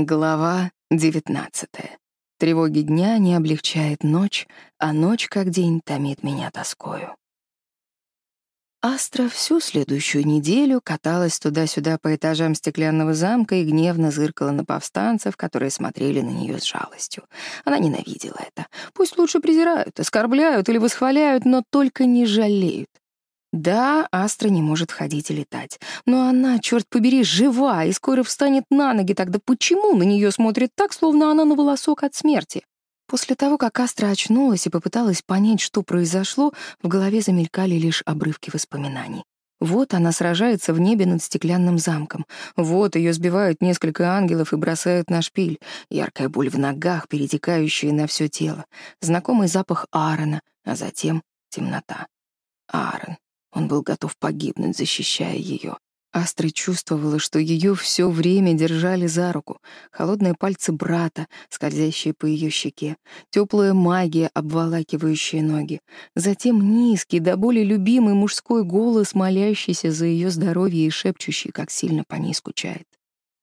Глава 19. Тревоги дня не облегчает ночь, а ночь, как день, томит меня тоскою. Астра всю следующую неделю каталась туда-сюда по этажам стеклянного замка и гневно зыркала на повстанцев, которые смотрели на нее с жалостью. Она ненавидела это. Пусть лучше презирают, Да, Астра не может ходить и летать. Но она, черт побери, жива и скоро встанет на ноги. Тогда почему на нее смотрит так, словно она на волосок от смерти? После того, как Астра очнулась и попыталась понять, что произошло, в голове замелькали лишь обрывки воспоминаний. Вот она сражается в небе над стеклянным замком. Вот ее сбивают несколько ангелов и бросают на шпиль. Яркая боль в ногах, перетекающая на все тело. Знакомый запах Аарона, а затем темнота. Аарон. Он был готов погибнуть, защищая ее. Астра чувствовала, что ее все время держали за руку. Холодные пальцы брата, скользящие по ее щеке, теплая магия, обволакивающая ноги. Затем низкий, до боли любимый мужской голос, молящийся за ее здоровье и шепчущий, как сильно по ней скучает.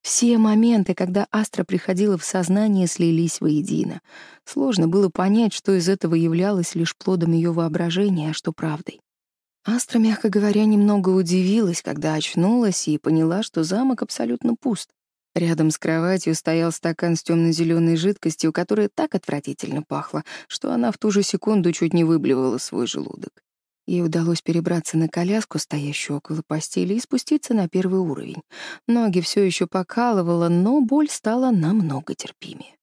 Все моменты, когда Астра приходила в сознание, слились воедино. Сложно было понять, что из этого являлось лишь плодом ее воображения, а что правдой. Астра, мягко говоря, немного удивилась, когда очнулась и поняла, что замок абсолютно пуст. Рядом с кроватью стоял стакан с темно-зеленой жидкостью, которая так отвратительно пахла, что она в ту же секунду чуть не выблевала свой желудок. Ей удалось перебраться на коляску, стоящую около постели, и спуститься на первый уровень. Ноги все еще покалывало, но боль стала намного терпимее.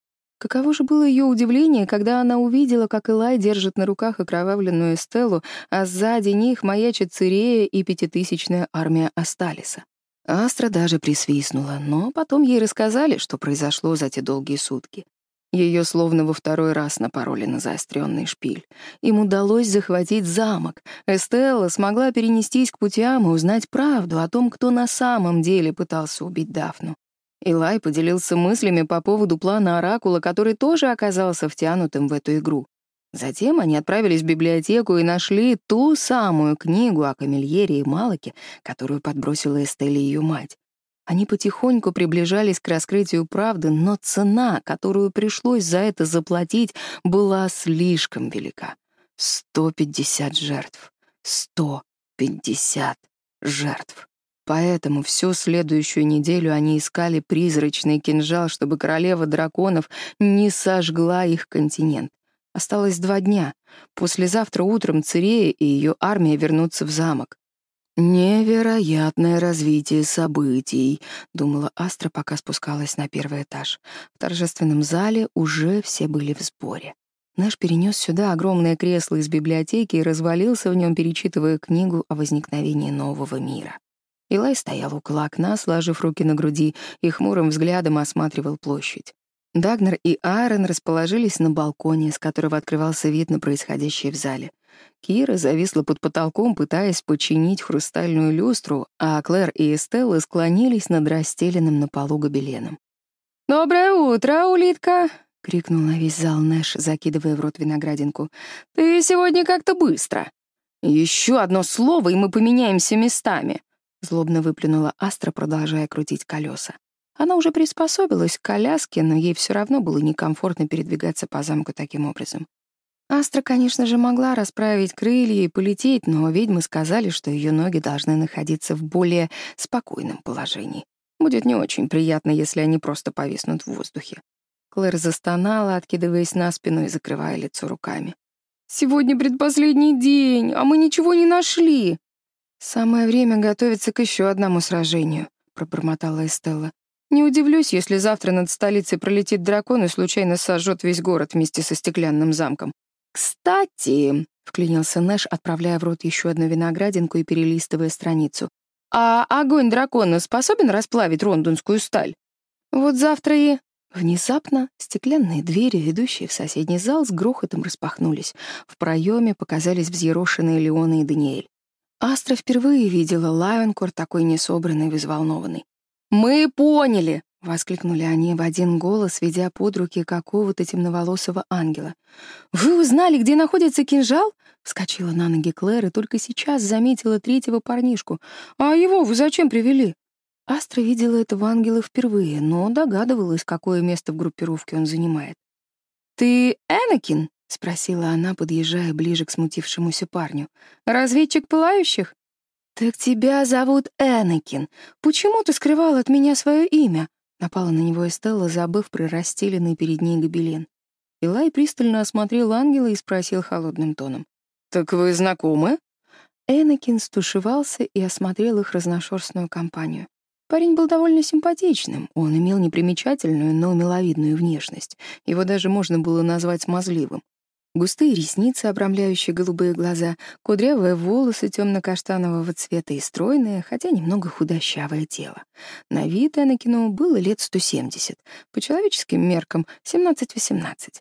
Каково же было ее удивление, когда она увидела, как Илай держит на руках окровавленную стелу, а сзади них маячит Цирея и пятитысячная армия Асталиса. Астра даже присвистнула, но потом ей рассказали, что произошло за те долгие сутки. Ее словно во второй раз напороли на заостренный шпиль. Им удалось захватить замок. Эстелла смогла перенестись к путям и узнать правду о том, кто на самом деле пытался убить Дафну. Илай поделился мыслями по поводу плана Оракула, который тоже оказался втянутым в эту игру. Затем они отправились в библиотеку и нашли ту самую книгу о Камильере и Малаке, которую подбросила Эстелли ее мать. Они потихоньку приближались к раскрытию правды, но цена, которую пришлось за это заплатить, была слишком велика. 150 жертв. 150 жертв. Поэтому всю следующую неделю они искали призрачный кинжал, чтобы королева драконов не сожгла их континент. Осталось два дня. Послезавтра утром Цирея и ее армия вернутся в замок. «Невероятное развитие событий», — думала Астра, пока спускалась на первый этаж. В торжественном зале уже все были в сборе. Наш перенес сюда огромное кресло из библиотеки и развалился в нем, перечитывая книгу о возникновении нового мира. Илай стоял около окна, сложив руки на груди, и хмурым взглядом осматривал площадь. Дагнер и Аарон расположились на балконе, с которого открывался вид на происходящее в зале. Кира зависла под потолком, пытаясь починить хрустальную люстру, а Клэр и Эстелла склонились над расстеленным на полу гобеленом. «Доброе утро, улитка!» — крикнул на весь зал Нэш, закидывая в рот виноградинку. «Ты сегодня как-то Злобно выплюнула Астра, продолжая крутить колеса. Она уже приспособилась к коляске, но ей все равно было некомфортно передвигаться по замку таким образом. Астра, конечно же, могла расправить крылья и полететь, но ведьмы сказали, что ее ноги должны находиться в более спокойном положении. Будет не очень приятно, если они просто повиснут в воздухе. Клэр застонала, откидываясь на спину и закрывая лицо руками. «Сегодня предпоследний день, а мы ничего не нашли!» «Самое время готовиться к еще одному сражению», — пробормотала Эстелла. «Не удивлюсь, если завтра над столицей пролетит дракон и случайно сожжет весь город вместе со стеклянным замком». «Кстати», — вклинился Нэш, отправляя в рот еще одну виноградинку и перелистывая страницу, «а огонь дракона способен расплавить рондонскую сталь?» «Вот завтра и...» Внезапно стеклянные двери, ведущие в соседний зал, с грохотом распахнулись. В проеме показались взъерошенные Леона и Даниэль. Астра впервые видела Лайонкор такой несобранный и взволнованный. «Мы поняли!» — воскликнули они в один голос, ведя под руки какого-то темноволосого ангела. «Вы узнали, где находится кинжал?» — вскочила на ноги Клэр и только сейчас заметила третьего парнишку. «А его вы зачем привели?» Астра видела этого ангела впервые, но догадывалась, какое место в группировке он занимает. «Ты Энакин?» — спросила она, подъезжая ближе к смутившемуся парню. «Разведчик пылающих?» «Так тебя зовут Энакин. Почему ты скрывал от меня свое имя?» Напала на него Эстелла, забыв про расстеленный перед ней гобелен. Илай пристально осмотрел ангела и спросил холодным тоном. «Так вы знакомы?» Энакин стушевался и осмотрел их разношерстную компанию. Парень был довольно симпатичным, он имел непримечательную, но миловидную внешность. Его даже можно было назвать смазливым. Густые ресницы, обрамляющие голубые глаза, кудрявые волосы темно-каштанового цвета и стройное, хотя немного худощавое тело. На вид Энакину было лет 170, по человеческим меркам — 17-18.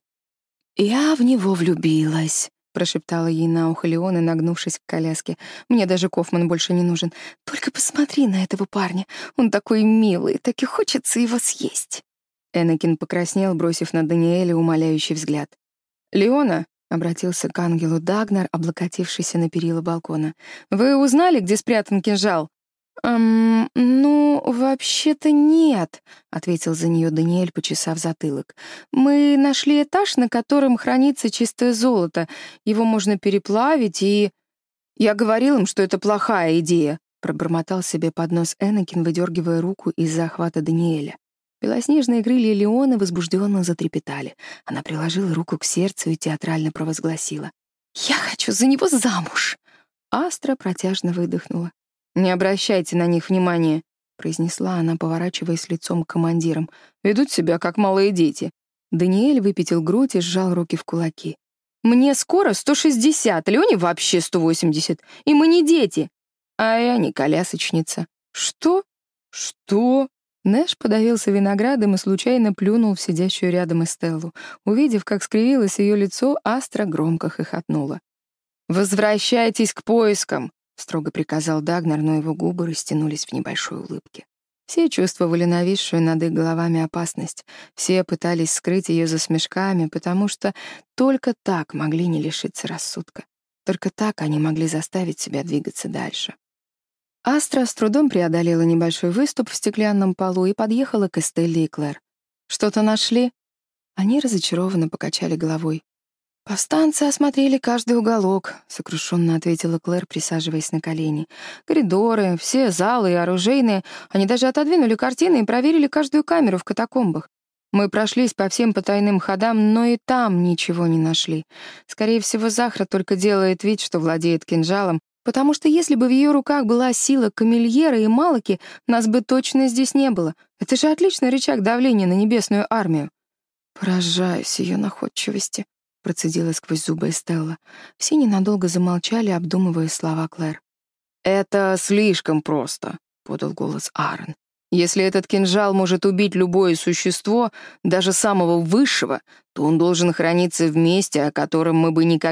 «Я в него влюбилась», прошептала ей на ухо Леона, нагнувшись к коляске. «Мне даже Кофман больше не нужен. Только посмотри на этого парня. Он такой милый, так и хочется его съесть». Энакин покраснел, бросив на Даниэля умоляющий взгляд. «Леона», — обратился к ангелу Дагнар, облокотившийся на перила балкона, «вы узнали, где спрятан кинжал?» «Эм, ну, вообще-то нет», — ответил за нее Даниэль, почесав затылок. «Мы нашли этаж, на котором хранится чистое золото. Его можно переплавить и...» «Я говорил им, что это плохая идея», — пробормотал себе под нос Энакин, выдергивая руку из захвата Даниэля. Белоснежные крылья Леона возбужденно затрепетали. Она приложила руку к сердцу и театрально провозгласила. «Я хочу за него замуж!» Астра протяжно выдохнула. «Не обращайте на них внимания», — произнесла она, поворачиваясь лицом к командирам. «Ведут себя, как малые дети». Даниэль выпятил грудь и сжал руки в кулаки. «Мне скоро 160, Лене вообще 180, и мы не дети». «А я не колясочница». «Что? Что?» Нэш подавился виноградом и случайно плюнул в сидящую рядом Эстеллу. Увидев, как скривилось ее лицо, Астра громко хохотнула. «Возвращайтесь к поискам!» — строго приказал Дагнер, но его губы растянулись в небольшой улыбке. Все чувствовали нависшую над их головами опасность. Все пытались скрыть ее за смешками, потому что только так могли не лишиться рассудка. Только так они могли заставить себя двигаться дальше. Астра с трудом преодолела небольшой выступ в стеклянном полу и подъехала к Эстелле и Клэр. «Что-то нашли?» Они разочарованно покачали головой. «Повстанцы осмотрели каждый уголок», — сокрушенно ответила Клэр, присаживаясь на колени. «Коридоры, все залы и оружейные. Они даже отодвинули картины и проверили каждую камеру в катакомбах. Мы прошлись по всем потайным ходам, но и там ничего не нашли. Скорее всего, Захра только делает вид, что владеет кинжалом, потому что если бы в ее руках была сила камельера и малоки, нас бы точно здесь не было. Это же отличный рычаг давления на небесную армию». Поражаюсь ее находчивости процедила сквозь зубы Эстелла.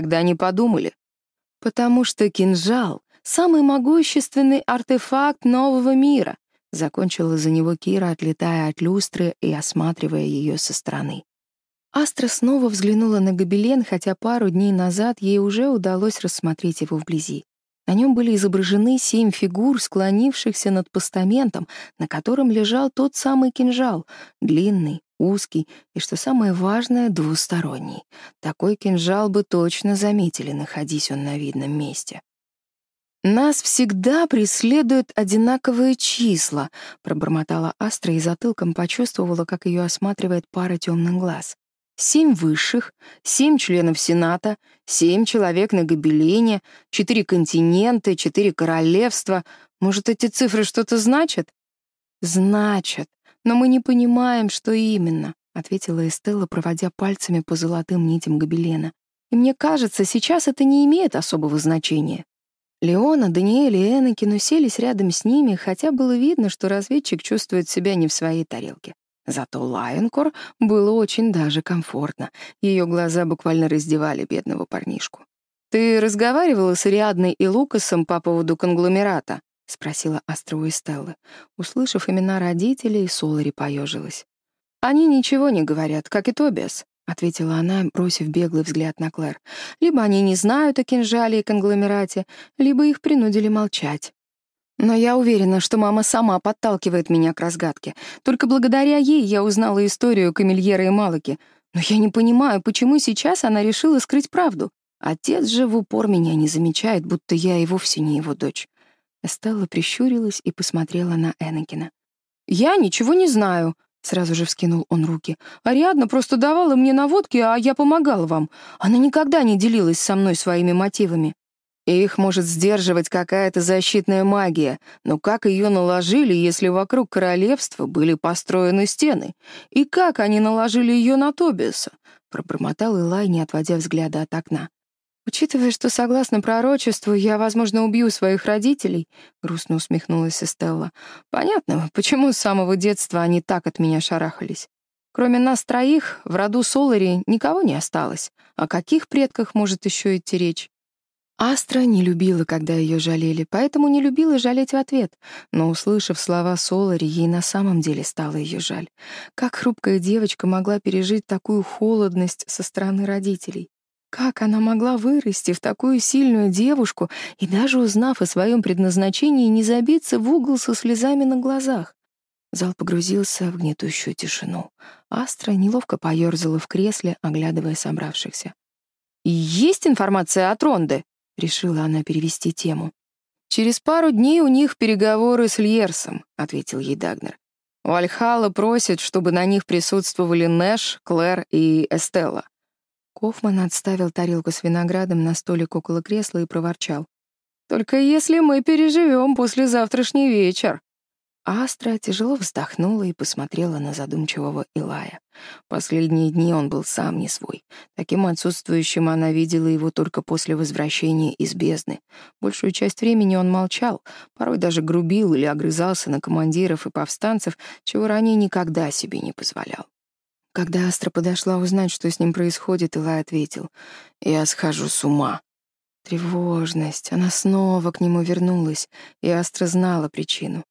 Все ненадолго замолчали, обдумывая слова Клэр. «Это слишком просто», — подал голос Аарон. «Если этот кинжал может убить любое существо, даже самого высшего, то он должен храниться в месте, о котором мы бы никогда не подумали. Потому что кинжал — самый могущественный артефакт нового мира», — закончила за него Кира, отлетая от люстры и осматривая ее узкий и, что самое важное, двусторонний. Такой кинжал бы точно заметили, находись он на видном месте. «Нас всегда преследуют одинаковые числа», — пробормотала Астра и затылком почувствовала, как ее осматривает пара темных глаз. «Семь высших, семь членов Сената, семь человек на гобелене, четыре континента, четыре королевства. Может, эти цифры что-то значат?» значит но мы не понимаем, что именно, ответила Эстелла, проводя пальцами по золотым нитям гобелена. И мне кажется, сейчас это не имеет особого значения. Леона, Даниэль и Энакин уселись рядом с ними, хотя было видно, что разведчик чувствует себя не в своей тарелке. Зато Лайонкор было очень даже комфортно. Ее глаза буквально раздевали бедного парнишку. «Ты разговаривала с Ариадной и Лукасом по поводу конгломерата?» — спросила острово и Стелла, услышав имена родителей и Солари поежилась. «Они ничего не говорят, как и Тобиас», — ответила она, бросив беглый взгляд на Клэр. «Либо они не знают о кинжале и конгломерате, либо их принудили молчать». Но я уверена, что мама сама подталкивает меня к разгадке. Только благодаря ей я узнала историю Камильера и Малыки. Но я не понимаю, почему сейчас она решила скрыть правду. Отец же в упор меня не замечает, будто я и вовсе не его дочь. Эстелла прищурилась и посмотрела на Энакина. «Я ничего не знаю», — сразу же вскинул он руки. «Ариадна просто давала мне наводки, а я помогала вам. Она никогда не делилась со мной своими мотивами». Их может сдерживать какая-то защитная магия, но как ее наложили, если вокруг королевства были построены стены? И как они наложили ее на Тобиаса? Пробормотал Илай, не отводя взгляда от окна. «Учитывая, что, согласно пророчеству, я, возможно, убью своих родителей», — грустно усмехнулась Эстелла, «понятно, почему с самого детства они так от меня шарахались. Кроме нас троих, в роду Солари никого не осталось. О каких предках может еще идти речь? Астра не любила, когда ее жалели, поэтому не любила жалеть в ответ. Но, услышав слова Солари, ей на самом деле стало ее жаль. Как хрупкая девочка могла пережить такую холодность со стороны родителей? Как она могла вырасти в такую сильную девушку и даже узнав о своем предназначении, не забиться в угол со слезами на глазах? Зал погрузился в гнетущую тишину. Астра неловко поёрзала в кресле, оглядывая собравшихся. «Есть информация от Ронды?» — решила она перевести тему. «Через пару дней у них переговоры с Льерсом», — ответил ей Дагнер. «Вальхала просит, чтобы на них присутствовали Нэш, Клэр и Эстелла. Кофман отставил тарелку с виноградом на столик около кресла и проворчал. «Только если мы переживем послезавтрашний вечер». Астра тяжело вздохнула и посмотрела на задумчивого Илая. Последние дни он был сам не свой. Таким отсутствующим она видела его только после возвращения из бездны. Большую часть времени он молчал, порой даже грубил или огрызался на командиров и повстанцев, чего Когда Астра подошла узнать, что с ним происходит, Илай ответил. «Я схожу с ума». Тревожность. Она снова к нему вернулась, и Астра знала причину.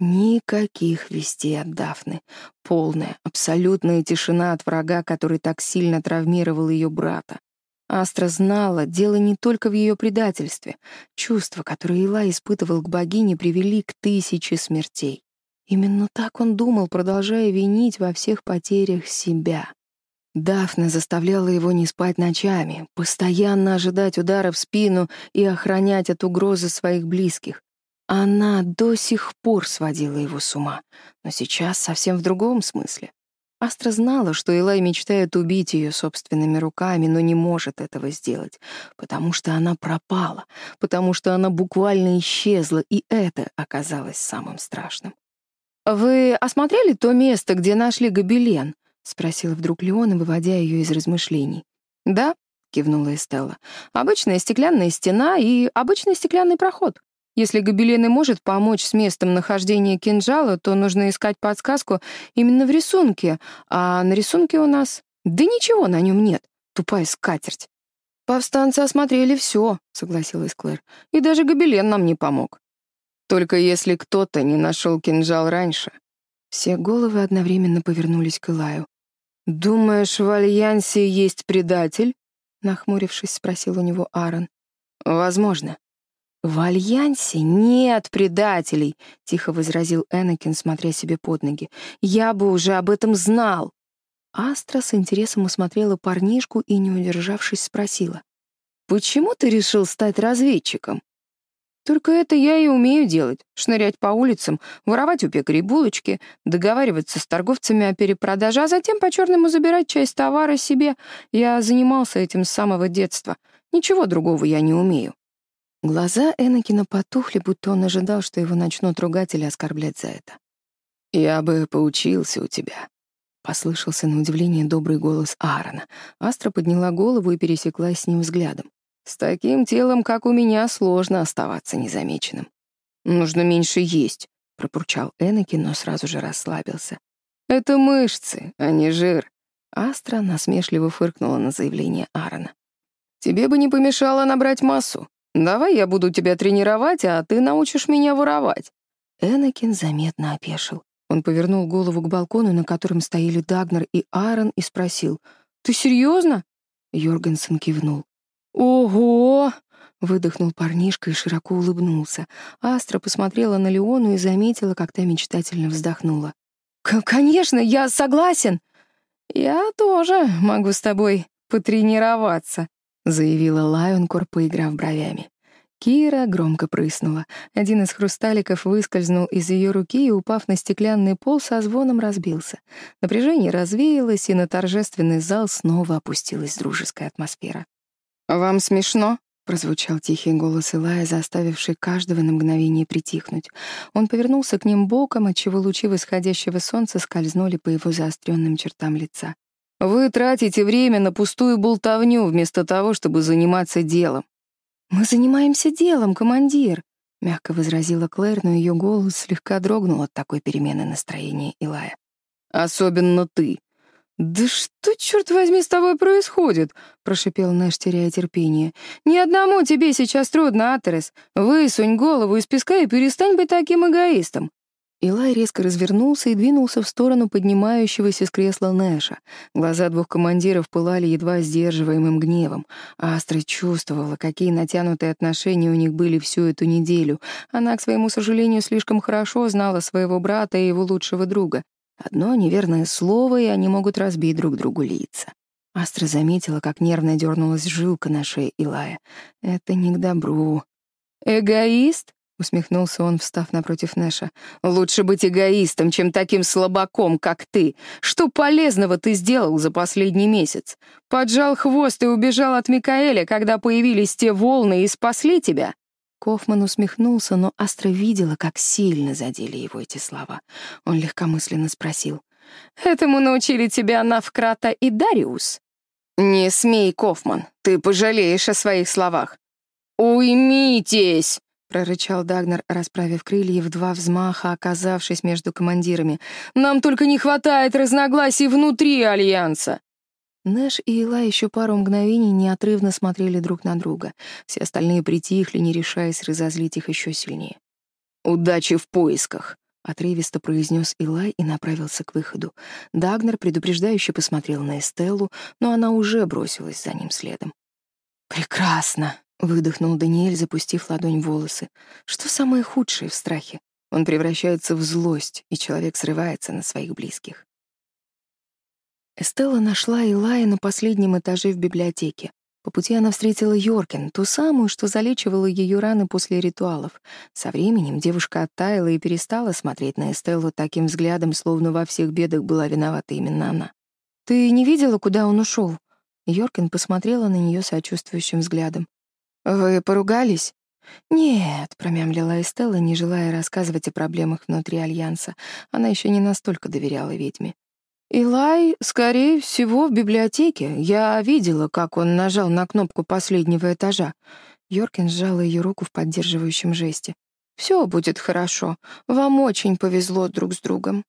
Никаких вестей от Дафны. Полная, абсолютная тишина от врага, который так сильно травмировал ее брата. Астра знала, дело не только в ее предательстве. Чувства, которые Илай испытывал к богине, привели к тысяче смертей. Именно так он думал, продолжая винить во всех потерях себя. Дафна заставляла его не спать ночами, постоянно ожидать удара в спину и охранять от угрозы своих близких. Она до сих пор сводила его с ума, но сейчас совсем в другом смысле. Астра знала, что Элай мечтает убить ее собственными руками, но не может этого сделать, потому что она пропала, потому что она буквально исчезла, и это оказалось самым страшным. «Вы осмотрели то место, где нашли гобелен?» — спросила вдруг Леона, выводя ее из размышлений. «Да», — кивнула Эстелла, — «обычная стеклянная стена и обычный стеклянный проход. Если гобелен и может помочь с местом нахождения кинжала, то нужно искать подсказку именно в рисунке, а на рисунке у нас... Да ничего на нем нет, тупая скатерть. «Повстанцы осмотрели все», — согласилась Клэр, «и даже гобелен нам не помог». «Только если кто-то не нашел кинжал раньше». Все головы одновременно повернулись к Илаю. «Думаешь, в Альянсе есть предатель?» — нахмурившись, спросил у него Аарон. «Возможно. «В Альянсе нет предателей», — тихо возразил Энакин, смотря себе под ноги. «Я бы уже об этом знал». Астра с интересом осмотрела парнишку и, не удержавшись, спросила. «Почему ты решил стать разведчиком?» «Только это я и умею делать. Шнырять по улицам, воровать у пекарей булочки, договариваться с торговцами о перепродаже, а затем по-черному забирать часть товара себе. Я занимался этим с самого детства. Ничего другого я не умею». Глаза Энакина потухли, будто он ожидал, что его начнут ругать или оскорблять за это. «Я бы поучился у тебя», — послышался на удивление добрый голос Аарона. Астра подняла голову и пересеклась с ним взглядом. «С таким телом, как у меня, сложно оставаться незамеченным. Нужно меньше есть», — пропурчал Энакин, но сразу же расслабился. «Это мышцы, а не жир». Астра насмешливо фыркнула на заявление Аарона. «Тебе бы не помешало набрать массу. Давай я буду тебя тренировать, а ты научишь меня воровать». Энакин заметно опешил. Он повернул голову к балкону, на котором стояли Дагнер и Аарон, и спросил, «Ты серьезно?» Йоргенсен кивнул. «Ого!» — выдохнул парнишка и широко улыбнулся. Астра посмотрела на Леону и заметила, как та мечтательно вздохнула. «Конечно, я согласен!» «Я тоже могу с тобой потренироваться», — заявила Лайонкор, поиграв бровями. Кира громко прыснула. Один из хрусталиков выскользнул из ее руки и, упав на стеклянный пол, со звоном разбился. Напряжение развеялось, и на торжественный зал снова опустилась дружеская атмосфера. «Вам смешно?» — прозвучал тихий голос Илая, заставивший каждого на мгновение притихнуть. Он повернулся к ним боком, отчего лучи восходящего солнца скользнули по его заостренным чертам лица. «Вы тратите время на пустую болтовню вместо того, чтобы заниматься делом. «Мы занимаемся делом, командир», — мягко возразила Клэр, но ее голос слегка дрогнул от такой перемены настроения Илая. «Особенно ты». «Да что, черт возьми, с тобой происходит?» — прошипел Нэш, теряя терпение. «Ни одному тебе сейчас трудно, Атерес. Высунь голову из песка и перестань быть таким эгоистом. Илай резко развернулся и двинулся в сторону поднимающегося с кресла Нэша. Глаза двух командиров пылали едва сдерживаемым гневом. Астра чувствовала, какие натянутые отношения у них были всю эту неделю. Она, к своему сожалению, слишком хорошо знала своего брата и его лучшего друга. Одно неверное слово, и они могут разбить друг другу лица. Астра заметила, как нервно дернулась жилка на шее Илая. «Это не к добру». «Эгоист?» — усмехнулся он, встав напротив Нэша. «Лучше быть эгоистом, чем таким слабаком, как ты. Что полезного ты сделал за последний месяц? Поджал хвост и убежал от Микаэля, когда появились те волны и спасли тебя?» Кофман усмехнулся, но Астра видела, как сильно задели его эти слова. Он легкомысленно спросил. «Этому научили тебя Навкрата и Дариус?» «Не смей, Кофман, ты пожалеешь о своих словах». «Уймитесь!» — прорычал Дагнер, расправив крылья в два взмаха, оказавшись между командирами. «Нам только не хватает разногласий внутри Альянса!» Нэш и Эстелла нашла Илая на последнем этаже в библиотеке. По пути она встретила Йоркин, ту самую, что залечивала ее раны после ритуалов. Со временем девушка оттаяла и перестала смотреть на Эстеллу таким взглядом, словно во всех бедах была виновата именно она. «Ты не видела, куда он ушел? Йоркин посмотрела на нее сочувствующим взглядом. «Вы поругались?» «Нет», — промямлила Эстелла, не желая рассказывать о проблемах внутри Альянса. Она еще не настолько доверяла ведьме. «Илай, скорее всего, в библиотеке. Я видела, как он нажал на кнопку последнего этажа». Йоркин сжала ее руку в поддерживающем жесте. «Все будет хорошо. Вам очень повезло друг с другом».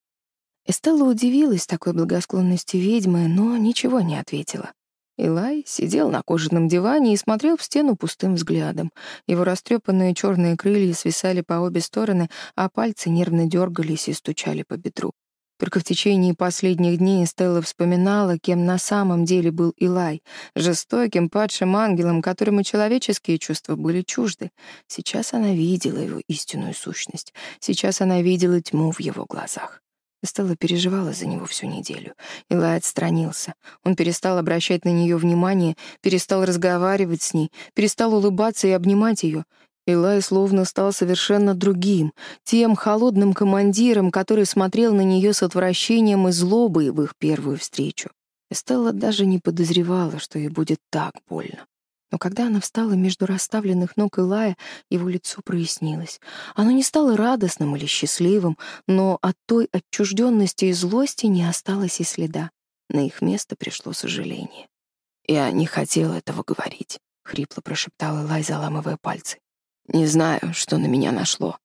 Эстелла удивилась такой благосклонности ведьмы, но ничего не ответила. Илай сидел на кожаном диване и смотрел в стену пустым взглядом. Его растрепанные черные крылья свисали по обе стороны, а пальцы нервно дергались и стучали по бедру. Только в течение последних дней Стелла вспоминала, кем на самом деле был Илай, жестоким, падшим ангелом, которому человеческие чувства были чужды. Сейчас она видела его истинную сущность. Сейчас она видела тьму в его глазах. Стелла переживала за него всю неделю. Илай отстранился. Он перестал обращать на нее внимание, перестал разговаривать с ней, перестал улыбаться и обнимать ее. Илай словно стал совершенно другим, тем холодным командиром, который смотрел на нее с отвращением и злобой в их первую встречу. Стелла даже не подозревала, что ей будет так больно. Но когда она встала между расставленных ног Илая, его лицо прояснилось. Оно не стало радостным или счастливым, но от той отчужденности и злости не осталось и следа. На их место пришло сожаление. «Я не хотела этого говорить», — хрипло прошептал Илай, заламывая пальцы. Не знаю, что на меня нашло.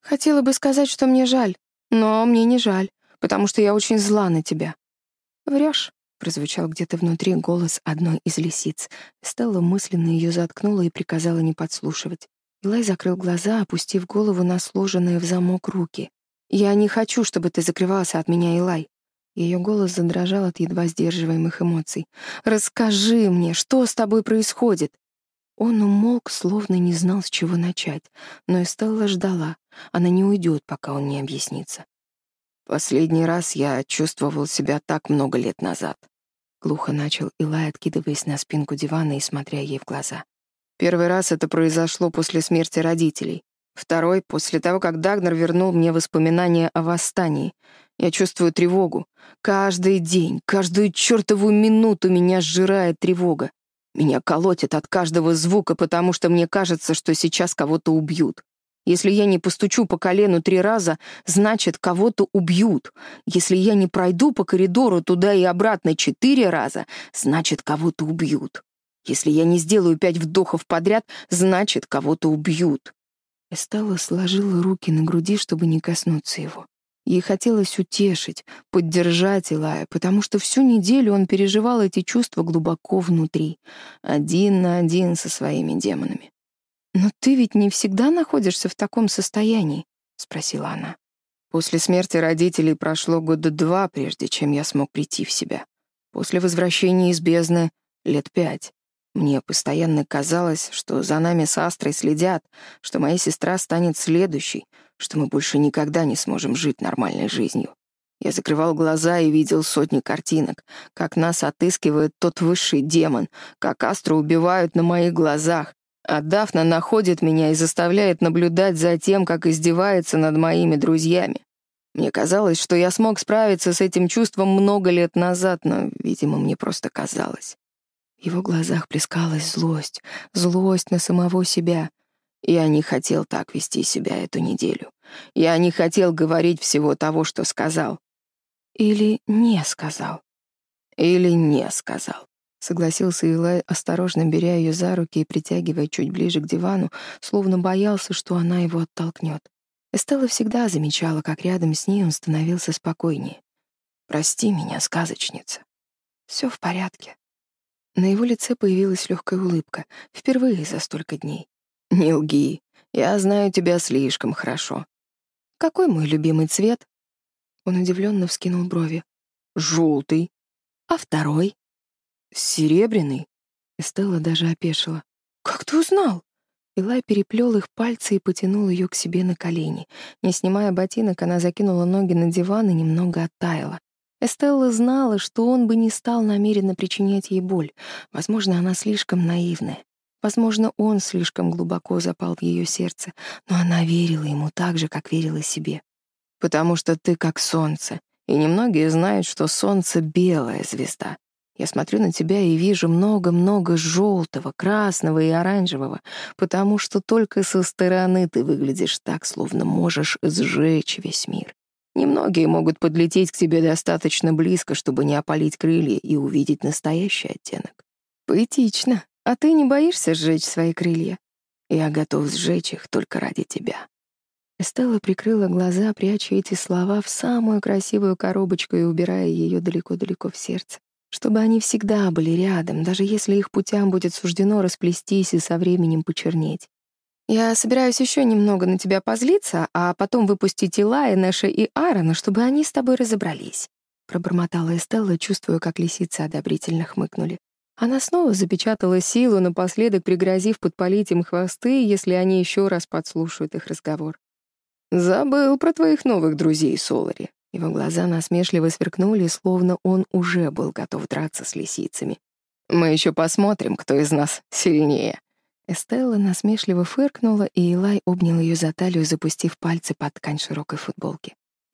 Хотела бы сказать, что мне жаль, но мне не жаль, потому что я очень зла на тебя. Врешь? Прозвучал где-то внутри голос одной из лисиц. Стелла мысленно ее заткнула и приказала не подслушивать. Илай закрыл глаза, опустив голову на сложенные в замок руки. «Я не хочу, чтобы ты закрывался от меня, Илай!» Ее голос задрожал от едва сдерживаемых эмоций. «Расскажи мне, что с тобой происходит?» Он умолк, словно не знал, с чего начать, но Эстелла ждала. Она не уйдет, пока он не объяснится. «Последний раз я чувствовал себя так много лет назад», — глухо начал Илай, откидываясь на спинку дивана и смотря ей в глаза. «Первый раз это произошло после смерти родителей. Второй — после того, как Дагнер вернул мне воспоминания о восстании. Я чувствую тревогу. Меня колотит от каждого звука, потому что мне кажется, что сейчас кого-то убьют. Если я не постучу по колену три раза, значит, кого-то убьют. Если я не пройду по коридору туда и обратно четыре раза, значит, кого-то убьют. Если я не сделаю пять вдохов подряд, значит, кого-то убьют. Эстелла сложила руки на груди, чтобы не коснуться его. Ей хотелось утешить, поддержать Илая, потому что всю неделю он переживал эти чувства глубоко внутри, один на один со своими демонами. «Но ты ведь не всегда находишься в таком состоянии?» — спросила она. После смерти родителей прошло года два, прежде чем я смог прийти в себя. После возвращения из бездны — лет пять. Мне постоянно казалось, что за нами с Астрой следят, что моя сестра станет следующей, что мы больше никогда не сможем жить нормальной жизнью. Я закрывал глаза и видел сотни картинок, как нас отыскивает тот высший демон, как Астру убивают на моих глазах, а Дафна находит меня и заставляет наблюдать за тем, как издевается над моими друзьями. Мне казалось, что я смог справиться с этим чувством много лет назад, но, видимо, мне просто казалось. В его глазах плескалась злость, злость на самого себя. Я не хотел так вести себя эту неделю. Я не хотел говорить всего того, что сказал. Или не сказал. Или не сказал. Согласился Илай, осторожно беря ее за руки и притягивая чуть ближе к дивану, словно боялся, что она его оттолкнет. Эстелла всегда замечала, как рядом с ней он становился спокойнее. «Прости меня, сказочница. Все в порядке». На его лице появилась легкая улыбка, впервые за столько дней. «Не лги. Я знаю тебя слишком хорошо». «Какой мой любимый цвет?» Он удивленно вскинул брови. «Желтый». «А второй?» «Серебряный». Эстелла даже опешила. «Как ты узнал?» Илай переплел их пальцы и потянул ее к себе на колени. Не снимая ботинок, она закинула ноги на диван и немного оттаяла. Эстелла знала, что он бы не стал намеренно причинять ей боль. Возможно, она слишком наивная. Возможно, он слишком глубоко запал в ее сердце, но она верила ему так же, как верила себе. «Потому что ты как солнце, и немногие знают, что солнце — белая звезда. Я смотрю на тебя и вижу много-много желтого, красного и оранжевого, потому что только со стороны ты выглядишь А ты не боишься сжечь свои крылья? Я готов сжечь их только ради тебя». Эстелла прикрыла глаза, пряча эти слова в самую красивую коробочку и убирая ее далеко-далеко в сердце. Чтобы они всегда были рядом, даже если их путям будет суждено расплестись и со временем почернеть. «Я собираюсь еще немного на тебя позлиться, а потом выпустить и Лайонеша, и Аарона, чтобы они с тобой разобрались», — пробормотала Эстелла, чувствуя, как лисицы одобрительно хмыкнули. Она снова запечатала силу, напоследок пригрозив подпалить им хвосты, если они еще раз подслушают их разговор. «Забыл про твоих новых друзей, Солари». Его глаза насмешливо сверкнули, словно он уже был готов драться с лисицами. «Мы еще посмотрим, кто из нас сильнее». Эстелла насмешливо фыркнула, и Илай обнял ее за талию, запустив пальцы под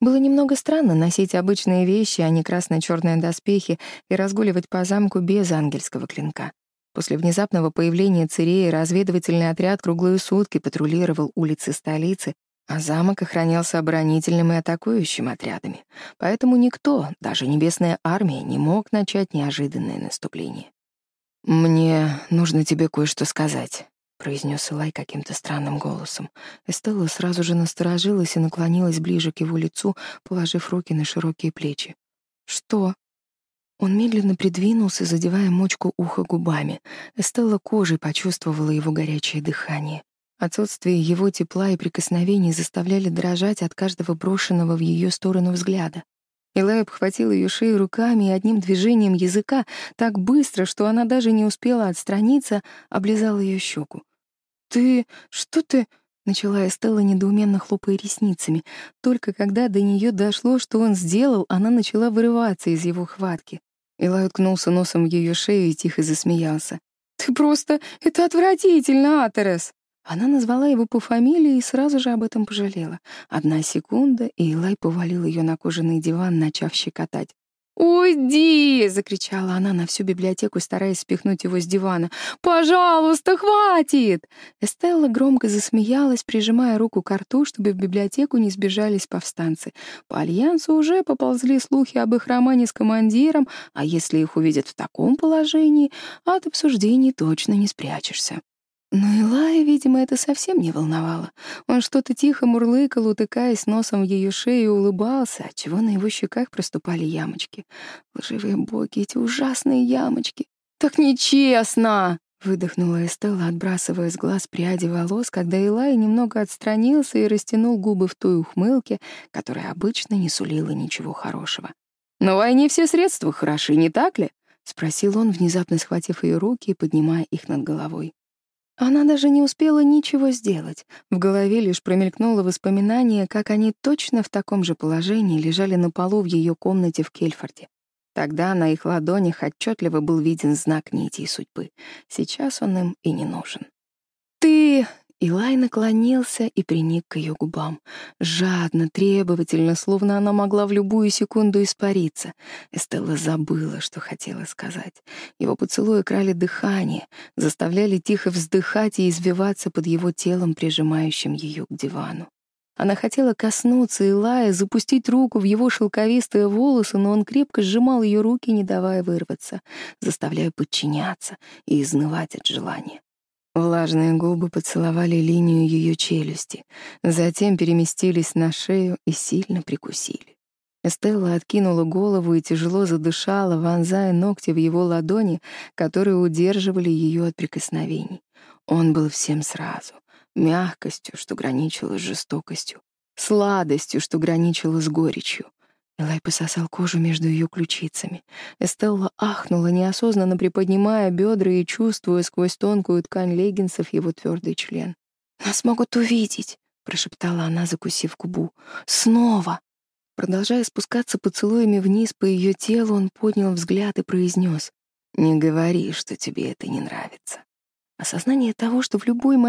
ткань широкой футболки. Было немного странно носить обычные вещи, а не красно-черные доспехи, и разгуливать по замку без ангельского клинка. После внезапного появления Циреи разведывательный отряд круглые сутки патрулировал улицы столицы, а замок охранялся оборонительным и атакующим отрядами. Поэтому никто, даже небесная армия, не мог начать неожиданное наступление. «Мне нужно тебе кое-что сказать», — произнес Илай каким-то странным голосом. Эстелла сразу же насторожилась и наклонилась ближе к его лицу, положив руки на широкие плечи. «Что?» Он медленно придвинулся, задевая мочку уха губами. Эстелла кожей почувствовала его горячее дыхание. Отсутствие его тепла и прикосновений заставляли дрожать от каждого брошенного в ее сторону взгляда. Илай обхватил ее шею руками и одним движением языка так быстро, что она даже не успела отстраниться, облизал ее щеку. «Ты... что ты...» — начала Эстелла, недоуменно хлопая ресницами. Только когда до нее дошло, что он сделал, она начала вырываться из его хватки. Илай уткнулся носом в ее шею и тихо засмеялся. «Ты просто... это отвратительно, Атерес!» Она назвала его по фамилии и сразу же об этом пожалела. Одна секунда, и Илай повалил ее на кожаный диван, начав щекотать. «Уйди!» — закричала она на всю библиотеку, стараясь спихнуть его с дивана. «Пожалуйста, хватит!» Эстелла громко засмеялась, прижимая руку к рту, чтобы в библиотеку не сбежались повстанцы. По Альянсу уже поползли слухи об их романе с командиром, а если их увидят в таком положении, от обсуждений точно не спрячешься. Но Илая, видимо, это совсем не волновало. Он что-то тихо мурлыкал, утыкаясь носом в ее шею, и улыбался, отчего на его щеках проступали ямочки. Лживые боги, эти ужасные ямочки. «Так нечестно!» — выдохнула Эстелла, отбрасывая с глаз пряди волос, когда Илай немного отстранился и растянул губы в той ухмылке, которая обычно не сулила ничего хорошего. «На войне все средства хороши, не так ли?» — спросил он, внезапно схватив ее руки и поднимая их над головой. Она даже не успела ничего сделать. В голове лишь промелькнуло воспоминание, как они точно в таком же положении лежали на полу в ее комнате в Кельфорде. Тогда на их ладонях отчетливо был виден знак нити судьбы. Сейчас он им и не нужен. «Ты...» Илай наклонился и приник к ее губам. Жадно, требовательно, словно она могла в любую секунду испариться. Эстелла забыла, что хотела сказать. Его поцелуи крали дыхание, заставляли тихо вздыхать и извиваться под его телом, прижимающим ее к дивану. Она хотела коснуться Илая, запустить руку в его шелковистые волосы, но он крепко сжимал ее руки, не давая вырваться, заставляя подчиняться и изнывать от желания. Влажные губы поцеловали линию ее челюсти, затем переместились на шею и сильно прикусили. Эстелла откинула голову и тяжело задышала, вонзая ногти в его ладони, которые удерживали ее от прикосновений. Он был всем сразу. Мягкостью, что граничило с жестокостью, сладостью, что граничило с горечью, Элай пососал кожу между ее ключицами. Эстелла ахнула,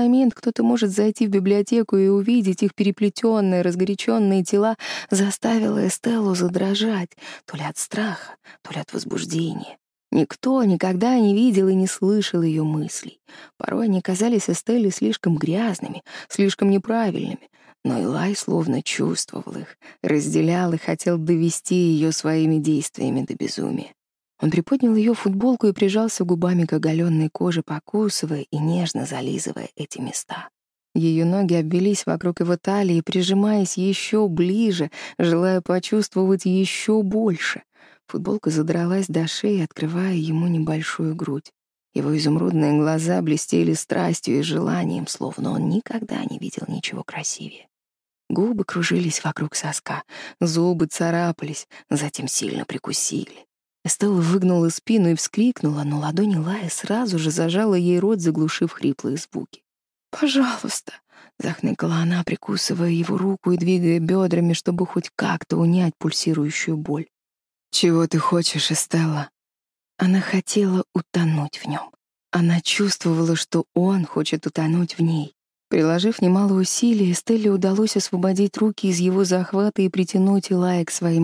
неосознанно приподнимая бедра и чувствуя сквозь тонкую ткань леггинсов его твердый член. «Нас могут увидеть», — прошептала она, закусив губу. «Снова!» Продолжая спускаться поцелуями вниз по ее телу, он поднял взгляд и произнес: «Не говори, что тебе это не нравится». Осознание того, что в любой момент кто-то может зайти в библиотеку и увидеть их переплетенные, разгоряченные тела, заставило Эстеллу задрожать, то ли от страха, то ли от возбуждения. Никто никогда не видел и не слышал ее мыслей. Порой они казались Эстелле слишком грязными, слишком неправильными, но Илай словно чувствовал их, разделял и хотел довести ее своими действиями до безумия. Он приподнял ее футболку и прижался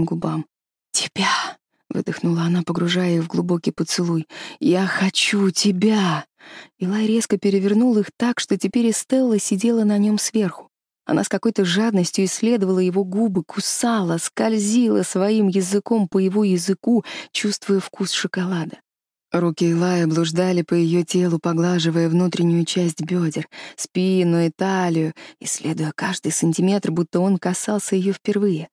губами к оголенной коже, покусывая и нежно зализывая эти места. Ее ноги обвелись вокруг его талии, прижимаясь еще ближе, желая почувствовать еще больше. Футболка задралась до шеи, открывая ему небольшую грудь. Его изумрудные глаза блестели страстью и желанием, словно он никогда не видел ничего красивее. Губы кружились вокруг соска, зубы царапались, затем сильно прикусили. Эстелла выгнула спину и вскрикнула, но ладони Лая сразу же зажала ей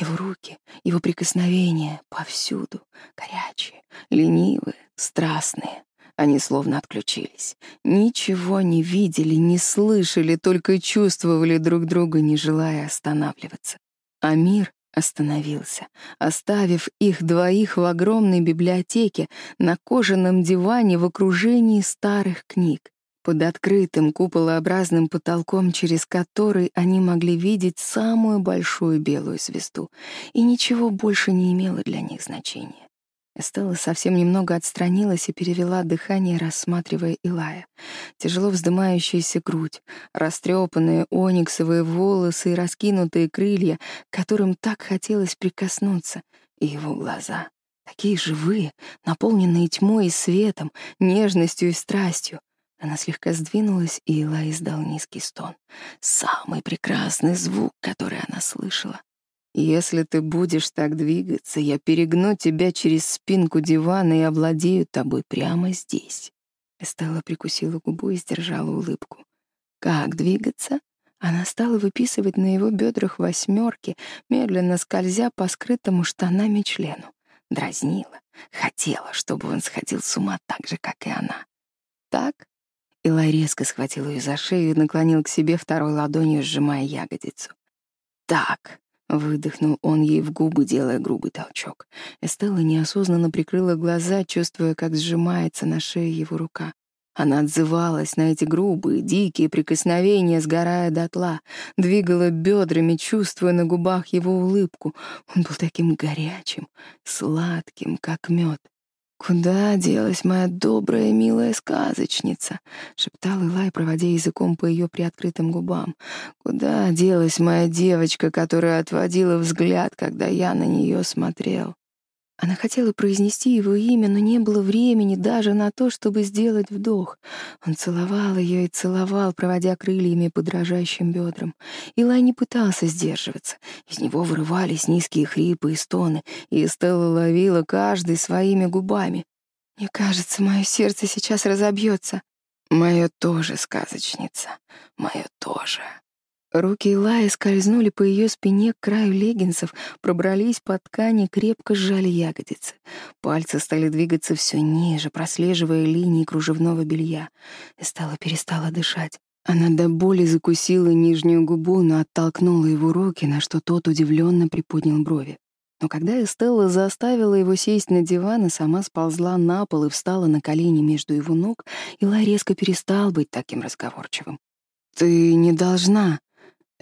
его руки, его прикосновения повсюду, горячие, ленивые, страстные. Они словно отключились. Ничего не видели, не слышали, только чувствовали друг друга, не желая останавливаться. А мир остановился, оставив их двоих в огромной библиотеке на кожаном диване в окружении старых книг. под открытым куполообразным потолком, через который они могли видеть самую большую белую звезду, и ничего больше не имело для них значения. Эстелла совсем немного отстранилась и перевела дыхание, рассматривая Илая. Тяжело вздымающаяся грудь, растрепанные ониксовые волосы и раскинутые крылья, которым так хотелось прикоснуться, и его глаза. Такие живые, наполненные тьмой и светом, нежностью и страстью. Она слегка сдвинулась, и Илай издал низкий стон. Самый прекрасный звук, который она слышала. Если ты будешь так двигаться, я перегну тебя через спинку дивана и овладею тобой прямо здесь. Эстелла прикусила губу и сдержала улыбку. Как двигаться? Она стала выписывать на его бедрах восьмерки, медленно скользя по скрытому штанами члену. Дразнила, хотела, чтобы он сходил с ума так же, как и она. Так? Илай резко схватил ее за шею и наклонил к себе второй ладонью, сжимая ягодицу. Так, Выдохнул он ей в губы, делая грубый толчок. Эстелла неосознанно прикрыла глаза, чувствуя, как сжимается на шее его рука. Она отзывалась на эти грубые, дикие прикосновения, сгорая дотла, двигала бедрами, чувствуя на губах его улыбку. Он был таким горячим, сладким, как мед. «Куда делась моя добрая, милая сказочница?» — шептал Илай, проводя языком по ее приоткрытым Она хотела произнести его имя, но не было времени даже на то, чтобы сделать вдох. Он целовал ее и целовал, проводя крыльями по дрожащим бедрам. Илай не пытался сдерживаться. Из него вырывались низкие хрипы и стоны, и Стелла ловила каждый своими губами. «Мне кажется, мое сердце сейчас разобьется». «Мое тоже, сказочница, мое тоже», Руки Илая скользнули по ее спине к краю леггинсов, пробрались по ткани, крепко сжали ягодицы. Пальцы стали двигаться все ниже, прослеживая линии кружевного белья. Эстелла перестала дышать. Она до боли закусила нижнюю губу, но оттолкнула его руки, на что тот удивленно приподнял брови. Но когда Эстелла заставила его сесть на диван и сама сползла на пол и встала на колени между его ног, Илай резко перестал быть таким разговорчивым. «Ты не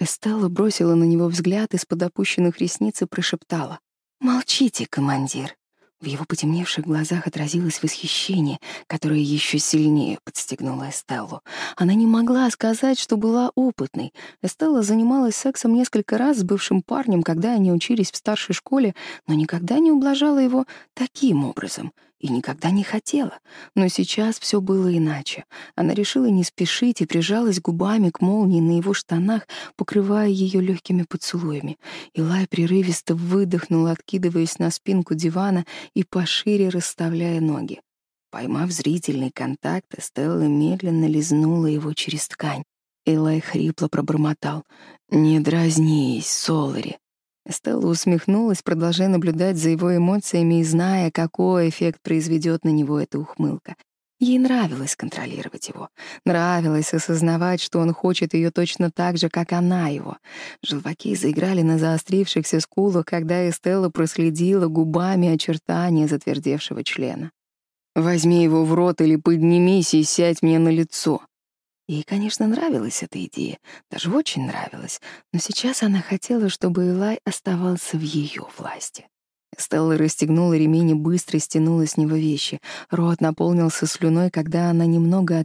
должна», Эстелла бросила на него взгляд из-под опущенных ресниц и прошептала. «Молчите, командир». В его потемневших глазах отразилось восхищение, которое еще сильнее подстегнуло Эстеллу. Она не могла сказать, что была опытной. Эстелла занималась сексом несколько раз с бывшим парнем, когда они учились в старшей школе, но никогда не ублажала его таким образом — и никогда не хотела. Но сейчас все было иначе. Она решила не спешить и прижалась губами к молнии на его штанах, покрывая ее легкими поцелуями. Илай прерывисто выдохнул, откидываясь на спинку дивана и пошире расставляя ноги. Поймав зрительный контакт, Стелла медленно лизнула его через ткань. Элай хрипло пробормотал. «Не дразнись, Солари. Стелла усмехнулась, продолжая наблюдать за его эмоциями и зная, какой эффект произведет на него эта ухмылка. Ей нравилось контролировать его. Нравилось осознавать, что он хочет ее точно так же, как она его. Желваки заиграли на заострившихся скулах, когда Эстелла проследила губами очертания затвердевшего члена. «Возьми его в рот или поднимись и сядь мне на лицо», Ей, конечно, нравилась эта идея, даже очень нравилась, но сейчас она хотела, чтобы Элай оставался в ее власти. Стелла расстегнула ремень и быстро стянула с него вещи. Рот наполнился слюной, когда она немного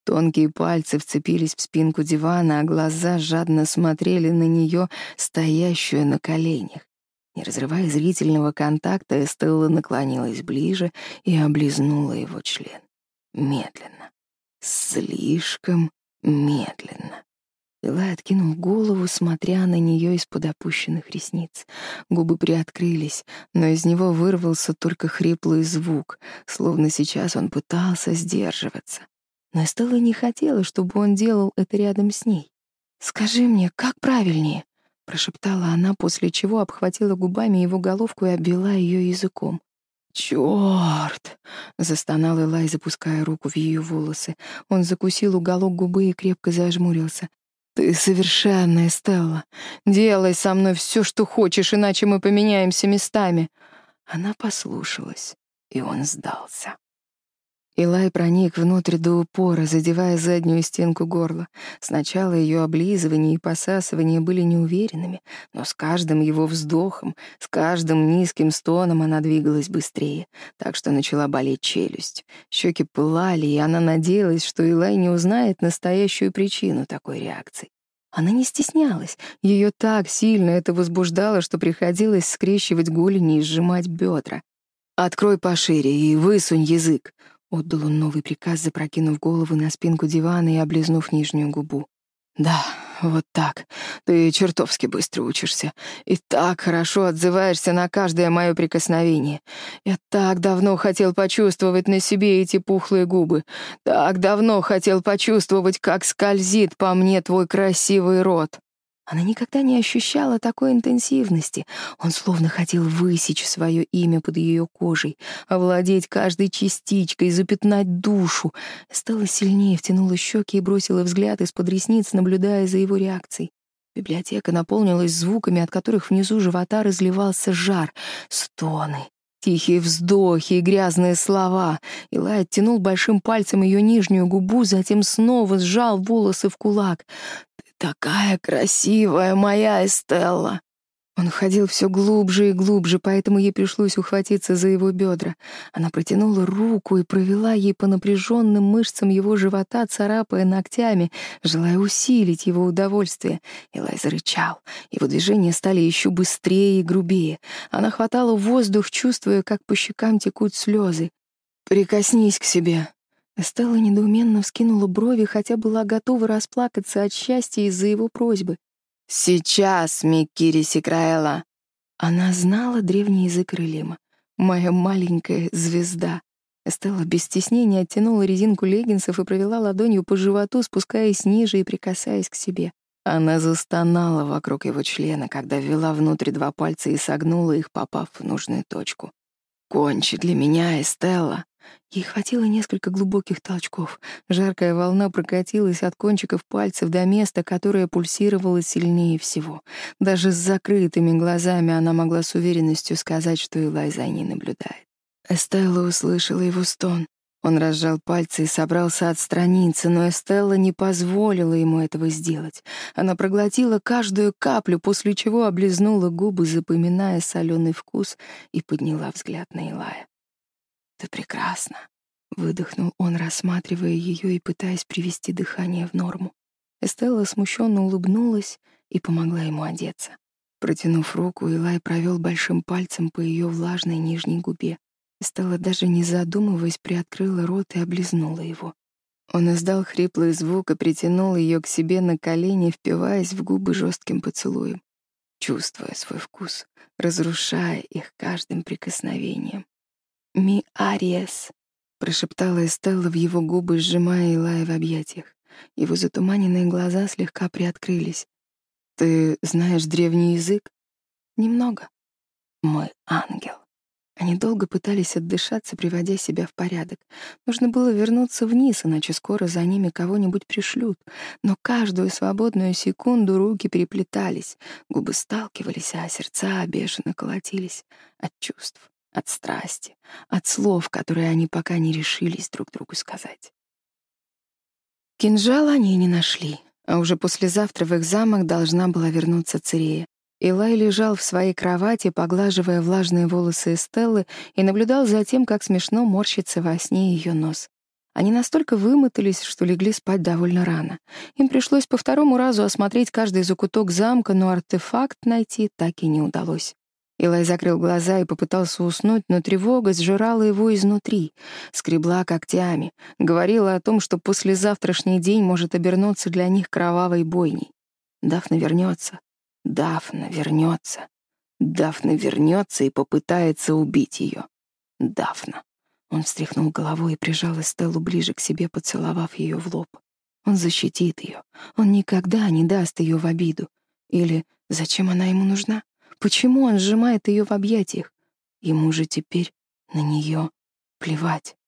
отодвинулась и окинула его медленным взглядом. Белая кофта с длинными рукавами задралась и обнажила накачанный торс, испещренный черными узорами. Тонкие пальцы вцепились в спинку дивана, а глаза жадно смотрели на нее, стоящую на коленях. Не разрывая зрительного контакта, Эстелла наклонилась ближе и облизнула его член. Медленно. Слишком медленно. Илай откинул голову, смотря на нее из-под опущенных ресниц. Губы приоткрылись, но из него вырвался только хриплый звук, словно сейчас он пытался сдерживаться. Но Эстелла не хотела, чтобы он делал это рядом с ней. «Скажи мне, как правильнее?» — прошептала она, после чего обхватила губами его головку и обвела ее языком. «Чёрт!» — застонал Элай, запуская руку в ее волосы. Он закусил уголок губы и крепко зажмурился. «Ты совершенная, Стелла. Делай со мной все, что хочешь, иначе мы поменяемся местами». Она послушалась, и он сдался. Илай проник внутрь до упора, задевая заднюю стенку горла. Сначала ее облизывание и посасывание были неуверенными, но с каждым его вздохом, с каждым низким стоном она двигалась быстрее, так что начала болеть челюсть. Щеки пылали, и она надеялась, что Илай не узнает настоящую причину такой реакции. Она не стеснялась. Ее так сильно это возбуждало, что приходилось скрещивать голени и сжимать бедра. «Открой пошире и высунь язык», Отдал он новый приказ, запрокинув голову на спинку дивана и облизнув нижнюю губу. «Да, вот так. Ты чертовски Она никогда не ощущала такой интенсивности. Он словно хотел высечь свое имя под ее кожей, овладеть каждой частичкой, запятнать душу. Стала сильнее, втянула щеки и бросила взгляд из-под ресниц, наблюдая за его реакцией. Библиотека наполнилась звуками, от которых внизу живота разливался жар, стоны. Тихие вздохи и грязные слова. Илай оттянул большим пальцем ее нижнюю губу, затем снова сжал волосы в кулак.«Такая красивая моя Эстелла!» Он входил все глубже и глубже, поэтому ей пришлось ухватиться за его бедра. Она протянула руку и провела ей по напряженным мышцам его живота, царапая ногтями, желая усилить его удовольствие. Илай зарычал. Его движения стали еще быстрее и грубее. Она хватала воздух, чувствуя, как по щекам текут слезы. «Прикоснись к себе», Эстелла недоуменно вскинула брови, хотя была готова расплакаться от счастья из-за его просьбы. «Сейчас, Микири Секраэла!» Она знала древний язык Релима. «Моя маленькая звезда». Эстелла без стеснения оттянула резинку леггинсов и провела ладонью по животу, спускаясь ниже и прикасаясь к себе. Она застонала вокруг его члена, когда ввела внутрь два пальца и согнула их, попав в нужную точку. «Кончи для меня, Эстелла!» Ей хватило несколько глубоких толчков. Жаркая волна прокатилась от кончиков пальцев до места, которое пульсировало сильнее всего. Даже с закрытыми глазами она могла с уверенностью сказать, что Илай за ней наблюдает. Эстелла услышала его стон. Он разжал пальцы и собрался отстраниться, но Эстелла не позволила ему этого сделать. Она проглотила каждую каплю, после чего облизнула губы, запоминая соленый вкус, и подняла взгляд на Илая. «Ты прекрасна», — выдохнул он, рассматривая ее и пытаясь привести дыхание в норму. Эстелла смущенно улыбнулась и помогла ему одеться. Протянув руку, Илай провел большим пальцем по ее влажной нижней губе. Эстелла, даже не задумываясь, приоткрыла рот и облизнула его. Он издал хриплый звук и притянул ее к себе на колени, впиваясь в губы жестким поцелуем, чувствуя свой вкус, разрушая их каждым прикосновением. «Ми Ариес», — прошептала Эстелла в его губы, сжимая Илая в объятиях. Его затуманенные глаза слегка приоткрылись. «Ты знаешь древний язык?» «Немного». «Мой ангел». Они долго пытались отдышаться, приводя себя в порядок. Нужно было вернуться вниз, иначе скоро за ними кого-нибудь пришлют. Но каждую свободную секунду руки переплетались, губы сталкивались, а сердца бешено колотились от чувств от страсти, от слов, которые они пока не решились друг другу сказать. Кинжал они не нашли, а уже послезавтра в их замок должна была вернуться Цирея. Илай лежал в своей кровати, поглаживая влажные волосы Эстеллы, и наблюдал за тем, как смешно морщится во сне ее нос. Они настолько вымотались, что легли спать довольно рано. Им пришлось по второму разу осмотреть каждый закуток замка, но артефакт найти так и не удалось. Илай закрыл глаза и попытался уснуть, но тревога сжирала его изнутри, скребла когтями, говорила о том, что послезавтрашний день может обернуться для них кровавой бойней. Дафна вернется. Дафна вернется. Дафна